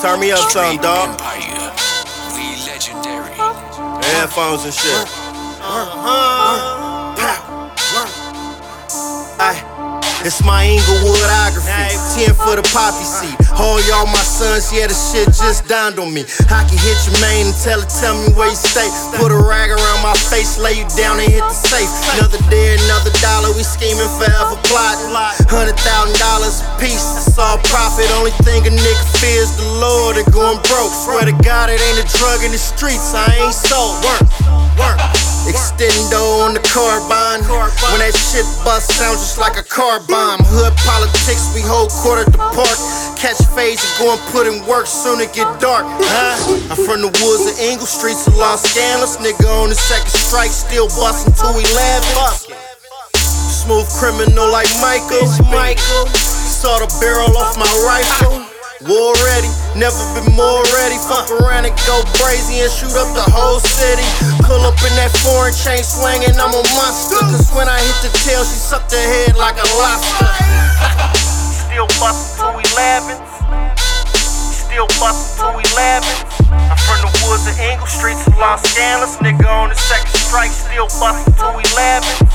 Turn me up some, dog. Empire. We legendary. Headphones and shit. Aye. It's my Inglewoodography. 10 for the poppy seed. All y'all my sons, yeah, the shit just dawned on me. I can hit your main and tell it, tell me where you stay. Put a rag around my face, lay you down and hit the safe. Another day, another dollar, we scheming forever plotting. Hundred thousand dollars a piece, it's all profit. Only thing a nigga fears the Lord and going broke. Swear to God, it ain't a drug in the streets, I ain't sold. Work, work. On the carbine. When that shit bust, sounds just like a car bomb. Hood politics, we hold court at the park. Catch phase and go and put in work soon it get dark. Huh? I'm from the woods of Ingle streets of Los Angeles. Nigga on the second strike, still bustin' till 11. Smooth criminal like Michael. Michael. Saw the barrel off my rifle. War ready, never been more ready. Fuck around and go crazy and shoot up the whole city. Pull up in that foreign chain swinging, I'm a monster. Cause when I hit the tail, she sucked her head like a lobster. Still bustin' till 11. Still bustin' till 11. I'm from the woods of Ingle streets of Los Angeles. Nigga on the second strike, still bustin' till 11.